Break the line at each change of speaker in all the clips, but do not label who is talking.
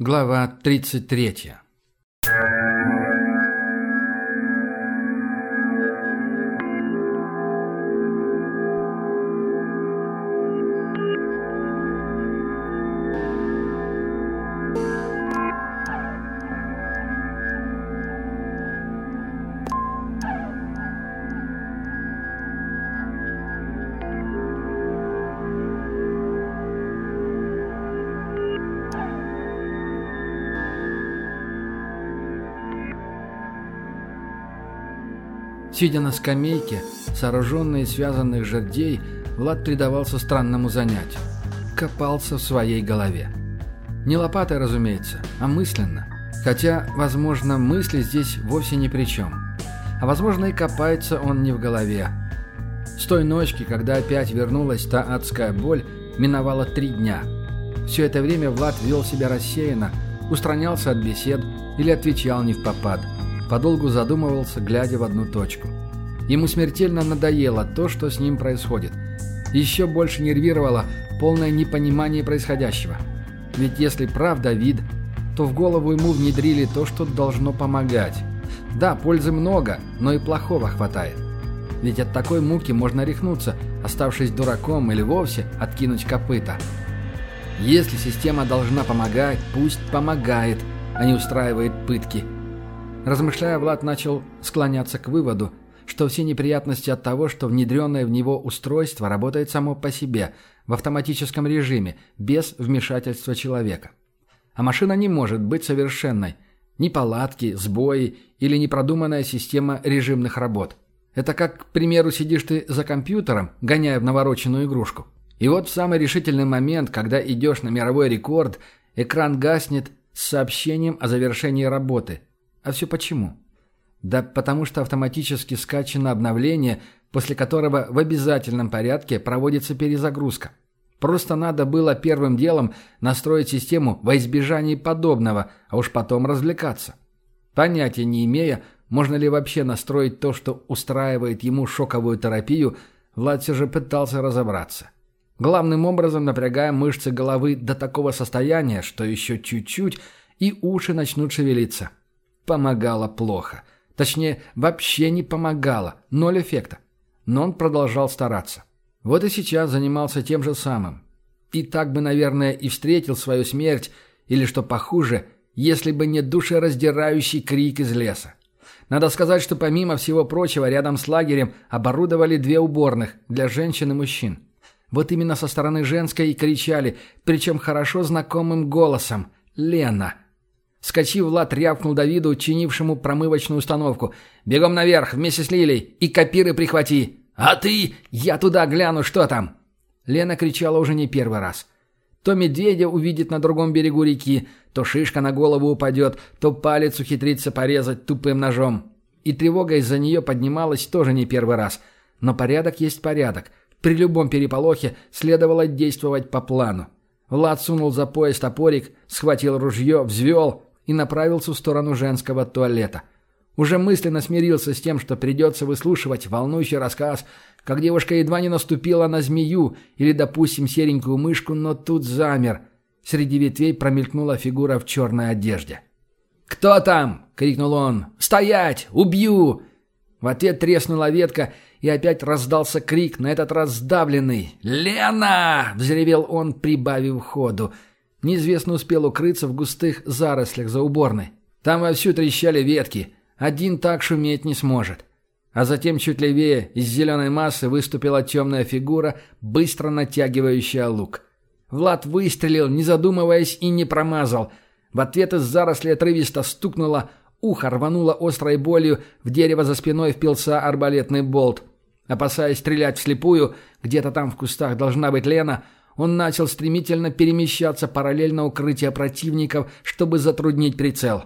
Глава 33. Сидя на скамейке, сооруженной из связанных жердей, Влад предавался странному занятию. Копался в своей голове. Не лопатой, разумеется, а мысленно. Хотя, возможно, мысли здесь вовсе ни при чем. А возможно и копается он не в голове. С той ночки, когда опять вернулась та адская боль, миновало три дня. Все это время Влад вел себя рассеянно, устранялся от бесед или отвечал не в попад – подолгу задумывался, глядя в одну точку. Ему смертельно надоело то, что с ним происходит. Еще больше нервировало полное непонимание происходящего. Ведь если правда вид, то в голову ему внедрили то, что должно помогать. Да, пользы много, но и плохого хватает. Ведь от такой муки можно рехнуться, оставшись дураком или вовсе откинуть копыта. Если система должна помогать, пусть помогает, а не устраивает пытки – Размышляя, Влад начал склоняться к выводу, что все неприятности от того, что внедренное в него устройство работает само по себе, в автоматическом режиме, без вмешательства человека. А машина не может быть совершенной. Ни палатки, сбои или непродуманная система режимных работ. Это как, к примеру, сидишь ты за компьютером, гоняя в навороченную игрушку. И вот в самый решительный момент, когда идешь на мировой рекорд, экран гаснет с сообщением о завершении работы – а все почему? Да потому что автоматически скачано обновление, после которого в обязательном порядке проводится перезагрузка. Просто надо было первым делом настроить систему во избежание подобного, а уж потом развлекаться. Понятия не имея, можно ли вообще настроить то, что устраивает ему шоковую терапию, Влад все же пытался разобраться. Главным образом напрягая мышцы головы до такого состояния, что еще чуть-чуть, и уши начнут шевелиться. Помогало плохо. Точнее, вообще не помогало. Ноль эффекта. Но он продолжал стараться. Вот и сейчас занимался тем же самым. И так бы, наверное, и встретил свою смерть, или, что похуже, если бы не душераздирающий крик из леса. Надо сказать, что помимо всего прочего, рядом с лагерем оборудовали две уборных для женщин и мужчин. Вот именно со стороны женской и кричали, причем хорошо знакомым голосом «Лена!» Скочив, Влад рявкнул Давиду, чинившему промывочную установку. «Бегом наверх, вместе с Лилей, и копиры прихвати!» «А ты? Я туда гляну, что там!» Лена кричала уже не первый раз. То медведя увидит на другом берегу реки, то шишка на голову упадет, то палец ухитрится порезать тупым ножом. И тревога из-за нее поднималась тоже не первый раз. Но порядок есть порядок. При любом переполохе следовало действовать по плану. Влад сунул за пояс топорик, схватил ружье, взвел и направился в сторону женского туалета. Уже мысленно смирился с тем, что придется выслушивать волнующий рассказ, как девушка едва не наступила на змею или, допустим, серенькую мышку, но тут замер. Среди ветвей промелькнула фигура в черной одежде. «Кто там?» — крикнул он. «Стоять! Убью!» В ответ треснула ветка, и опять раздался крик, на этот раз сдавленный. «Лена!» — взревел он, прибавив ходу. Неизвестно успел укрыться в густых зарослях за уборной. Там вовсю трещали ветки. Один так шуметь не сможет. А затем чуть левее из зеленой массы выступила темная фигура, быстро натягивающая лук. Влад выстрелил, не задумываясь, и не промазал. В ответ из заросли отрывисто стукнуло, ухо рвануло острой болью, в дерево за спиной впился арбалетный болт. Опасаясь стрелять вслепую, где-то там в кустах должна быть Лена – он начал стремительно перемещаться параллельно укрытия противников, чтобы затруднить прицел.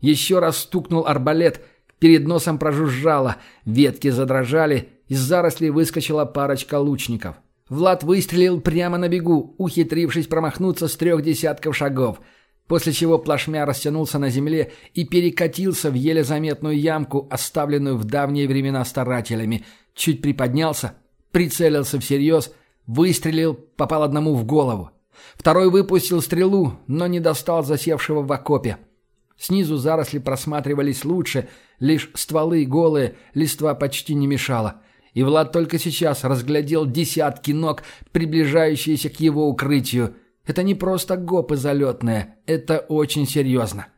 Еще раз стукнул арбалет, перед носом прожужжало, ветки задрожали, из зарослей выскочила парочка лучников. Влад выстрелил прямо на бегу, ухитрившись промахнуться с трех десятков шагов, после чего плашмя растянулся на земле и перекатился в еле заметную ямку, оставленную в давние времена старателями, чуть приподнялся, прицелился всерьез — Выстрелил, попал одному в голову. Второй выпустил стрелу, но не достал засевшего в окопе. Снизу заросли просматривались лучше, лишь стволы голые, листва почти не мешала. И Влад только сейчас разглядел десятки ног, приближающиеся к его укрытию. Это не просто гопы залетные, это очень серьезно.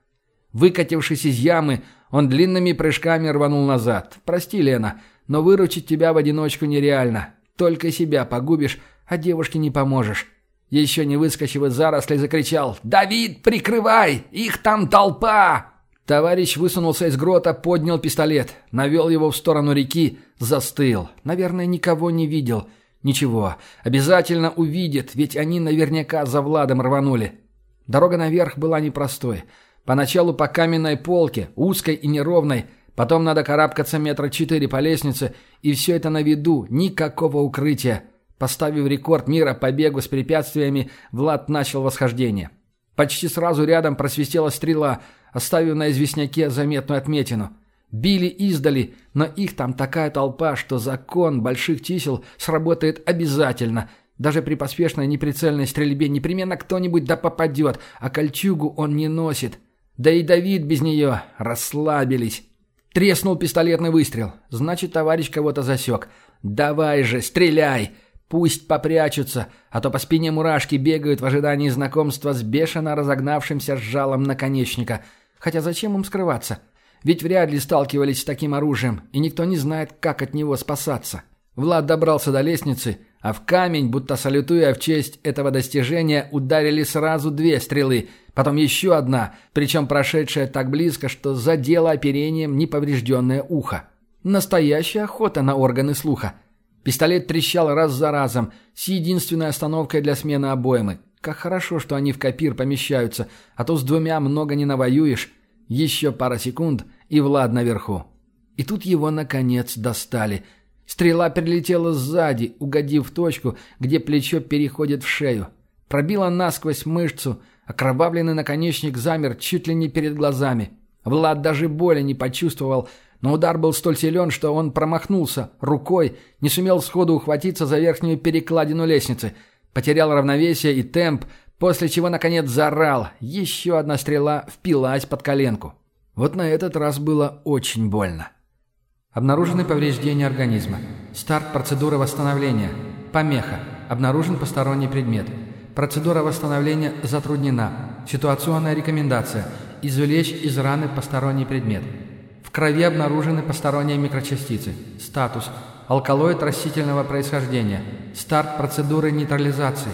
Выкатившись из ямы, он длинными прыжками рванул назад. «Прости, Лена, но выручить тебя в одиночку нереально. Только себя погубишь, а девушке не поможешь». Еще не выскочив из зарослей, закричал «Давид, прикрывай! Их там толпа!» Товарищ высунулся из грота, поднял пистолет, навел его в сторону реки, застыл. Наверное, никого не видел. Ничего, обязательно увидит, ведь они наверняка за Владом рванули. Дорога наверх была непростой. Поначалу по каменной полке, узкой и неровной, потом надо карабкаться метра четыре по лестнице, и все это на виду, никакого укрытия. Поставив рекорд мира по бегу с препятствиями, Влад начал восхождение. Почти сразу рядом просвистела стрела, оставив на известняке заметную отметину. Били издали, но их там такая толпа, что закон больших чисел сработает обязательно. Даже при поспешной неприцельной стрельбе непременно кто-нибудь да попадет, а кольчугу он не носит. Да и Давид без нее. Расслабились. Треснул пистолетный выстрел. Значит, товарищ кого-то засек. «Давай же, стреляй!» Пусть попрячутся, а то по спине мурашки бегают в ожидании знакомства с бешено разогнавшимся жалом наконечника. Хотя зачем им скрываться? Ведь вряд ли сталкивались с таким оружием, и никто не знает, как от него спасаться. Влад добрался до лестницы, а в камень, будто салютуя в честь этого достижения, ударили сразу две стрелы, потом еще одна, причем прошедшая так близко, что задела оперением неповрежденное ухо. Настоящая охота на органы слуха. Пистолет трещал раз за разом, с единственной остановкой для смены обоймы. Как хорошо, что они в копир помещаются, а то с двумя много не навоюешь. Еще пара секунд, и Влад наверху. И тут его, наконец, достали. Стрела прилетела сзади, угодив в точку, где плечо переходит в шею. Пробила насквозь мышцу, окровавленный наконечник замер чуть ли не перед глазами. Влад даже боли не почувствовал, но удар был столь силен, что он промахнулся рукой, не сумел сходу ухватиться за верхнюю перекладину лестницы, потерял равновесие и темп, после чего, наконец, заорал. Еще одна стрела впилась под коленку. Вот на этот раз было очень больно. Обнаружены повреждения организма. Старт процедуры восстановления. Помеха. Обнаружен посторонний предмет. Процедура восстановления затруднена. Ситуационная рекомендация. Извлечь из раны посторонний предмет. В крови обнаружены посторонние микрочастицы. Статус. Алкалоид растительного происхождения. Старт процедуры нейтрализации.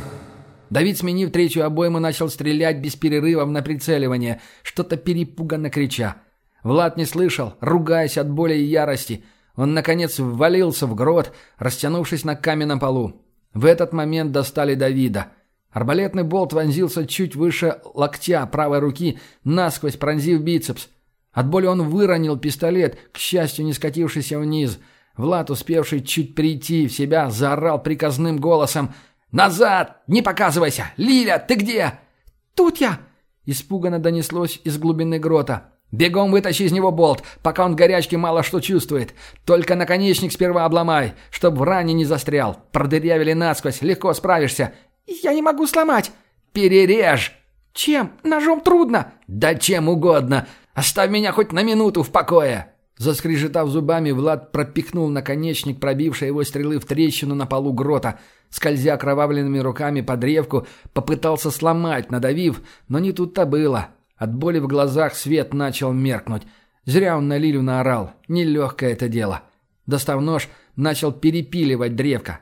Давид, сменив третью обойму, начал стрелять без перерывов на прицеливание, что-то перепуганно крича. Влад не слышал, ругаясь от боли и ярости. Он, наконец, ввалился в грот, растянувшись на каменном полу. В этот момент достали Давида. Арбалетный болт вонзился чуть выше локтя правой руки, насквозь пронзив бицепс. От боли он выронил пистолет, к счастью, не скатившийся вниз. Влад, успевший чуть прийти в себя, заорал приказным голосом «Назад! Не показывайся! Лиля, ты где?» «Тут я!» Испуганно донеслось из глубины грота. «Бегом вытащи из него болт, пока он в горячке мало что чувствует. Только наконечник сперва обломай, чтоб в ране не застрял. Продырявили насквозь, легко справишься».
«Я не могу сломать».
«Перережь!»
«Чем? Ножом трудно».
«Да чем угодно. Оставь меня хоть на минуту в покое!» Заскрежетав зубами, Влад пропихнул наконечник, пробивший его стрелы в трещину на полу грота. Скользя кровавленными руками по древку, попытался сломать, надавив, но не тут-то было. От боли в глазах свет начал меркнуть. Зря он на Лилю наорал. Нелегкое это дело. Достав нож, начал перепиливать древко.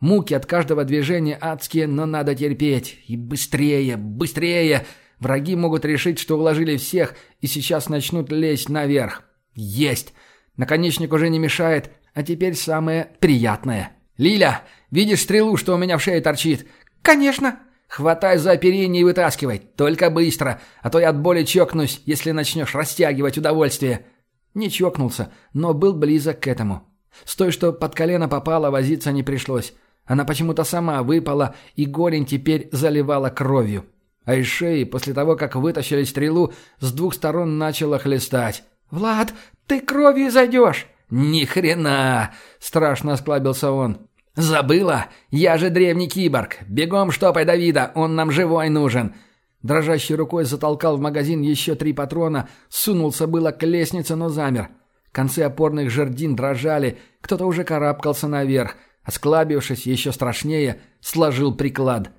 Муки от каждого движения адские, но надо терпеть. И быстрее, быстрее! Враги могут решить, что уложили всех, и сейчас начнут лезть наверх. Есть! Наконечник уже не мешает, а теперь самое приятное. «Лиля, видишь стрелу, что у меня в шее торчит?»
«Конечно!»
«Хватай за оперение и вытаскивай. Только быстро, а то я от боли чокнусь, если начнешь растягивать удовольствие». Не чокнулся, но был близок к этому. С той, что под колено попало, возиться не пришлось. Она почему-то сама выпала, и голень теперь заливала кровью. А из шеи, после того, как вытащили стрелу, с двух сторон начало хлестать.
«Влад, ты кровью зайдешь!»
«Ни хрена!» – страшно осклабился он. «Забыла? Я же древний киборг! Бегом штопай Давида, он нам живой нужен!» Дрожащей рукой затолкал в магазин еще три патрона, сунулся было к лестнице, но замер. Концы опорных жердин дрожали, кто-то уже карабкался наверх, осклабившись еще страшнее, сложил приклад.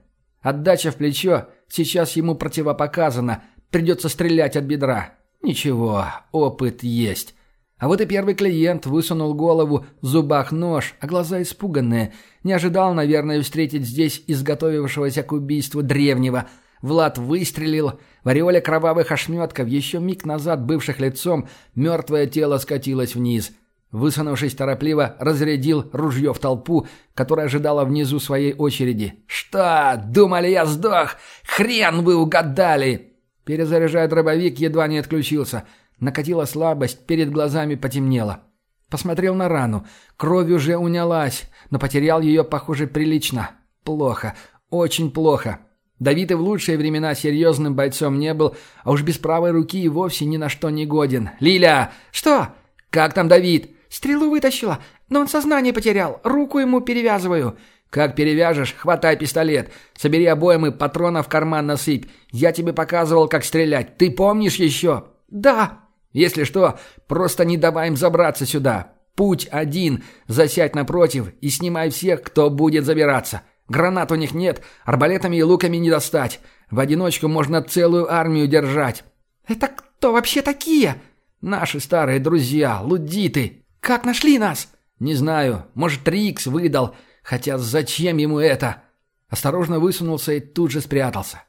Отдача в плечо сейчас ему противопоказана, придется стрелять от бедра. Ничего, опыт есть. А вот и первый клиент высунул голову, в зубах нож, а глаза испуганные. Не ожидал, наверное, встретить здесь изготовившегося к убийству древнего – Влад выстрелил. В ореоле кровавых ошметков, еще миг назад бывших лицом, мертвое тело скатилось вниз. Высунувшись торопливо, разрядил ружье в толпу, которая ожидала внизу своей очереди. «Что? Думали, я сдох? Хрен вы угадали!» Перезаряжая дробовик, едва не отключился. Накатила слабость, перед глазами потемнело. Посмотрел на рану. Кровь уже унялась, но потерял ее, похоже, прилично. Плохо. Очень плохо. Давид и в лучшие времена серьезным бойцом не был, а уж без правой руки и вовсе ни на что не годен. «Лиля!»
«Что?»
«Как там Давид?»
«Стрелу вытащила, но он сознание потерял. Руку ему перевязываю».
«Как перевяжешь, хватай пистолет. Собери обоймы, патрона в карман насыпь. Я тебе показывал, как стрелять. Ты помнишь еще?»
«Да».
«Если что, просто не давай им забраться сюда. Путь один. Засядь напротив и снимай всех, кто будет забираться. Гранат у них нет, арбалетами и луками не достать. В одиночку можно целую армию держать.
Это кто вообще такие?
Наши старые друзья, лудиты.
Как нашли нас?
Не знаю, может, Трикс выдал. Хотя зачем ему это? Осторожно высунулся и тут же спрятался.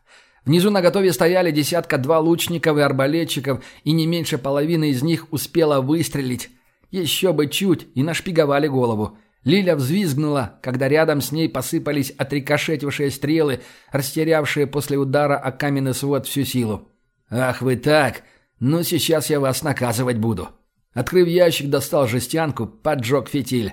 Внизу наготове стояли десятка-два лучников и арбалетчиков, и не меньше половины из них успела выстрелить. Еще бы чуть, и нашпиговали голову. Лиля взвизгнула, когда рядом с ней посыпались отрикошетившие стрелы, растерявшие после удара о каменный свод всю силу. «Ах вы так! Ну, сейчас я вас наказывать буду!» Открыв ящик, достал жестянку, поджег фитиль.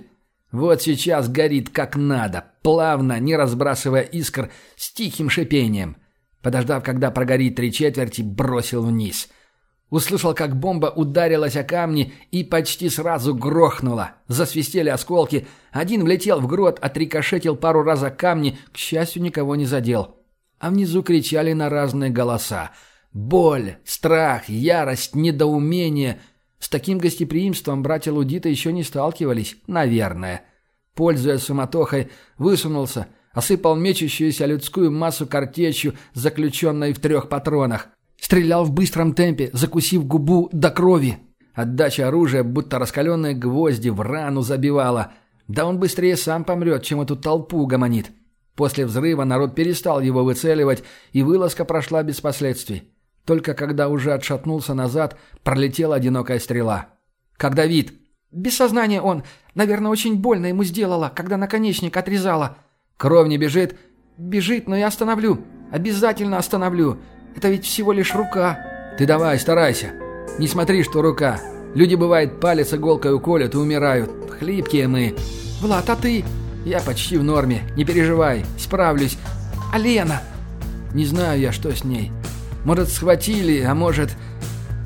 Вот сейчас горит как надо, плавно, не разбрасывая искр, с тихим шипением. Подождав, когда прогорит три четверти, бросил вниз — Услышал, как бомба ударилась о камни и почти сразу грохнула. Засвистели осколки. Один влетел в грот, отрикошетил пару раз о камни, к счастью, никого не задел. А внизу кричали на разные голоса. Боль, страх, ярость, недоумение. С таким гостеприимством братья Лудита еще не сталкивались, наверное. Пользуясь суматохой, высунулся, осыпал мечущуюся людскую массу картечью, заключенной в трех патронах. Стрелял в быстром темпе, закусив губу до крови. Отдача оружия, будто раскаленные гвозди, в рану забивала. Да он быстрее сам помрет, чем эту толпу гомонит. После взрыва народ перестал его выцеливать, и вылазка прошла без последствий. Только когда уже отшатнулся назад, пролетела одинокая стрела. «Как Давид?»
«Без сознания он. Наверное, очень больно ему сделала, когда наконечник отрезала».
«Кровь не бежит?»
«Бежит, но я остановлю. Обязательно остановлю. Это ведь всего лишь рука.
Ты давай, старайся. Не смотри, что рука. Люди, бывает, палец иголкой уколят и умирают. Хлипкие мы.
Влад, а ты?
Я почти в норме. Не переживай. Справлюсь.
А Лена?
Не знаю я, что с ней. Может, схватили, а может...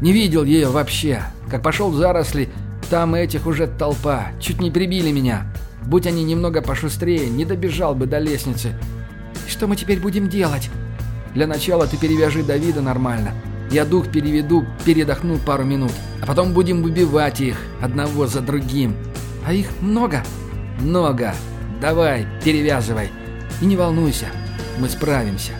Не видел ее вообще. Как пошел в заросли, там этих уже толпа. Чуть не прибили меня. Будь они немного пошустрее, не добежал бы до лестницы.
Что мы теперь будем делать?
Для начала ты перевяжи Давида нормально. Я дух переведу, передохну пару минут. А потом будем убивать их, одного за другим.
А их много?
Много. Давай, перевязывай. И не волнуйся, мы справимся.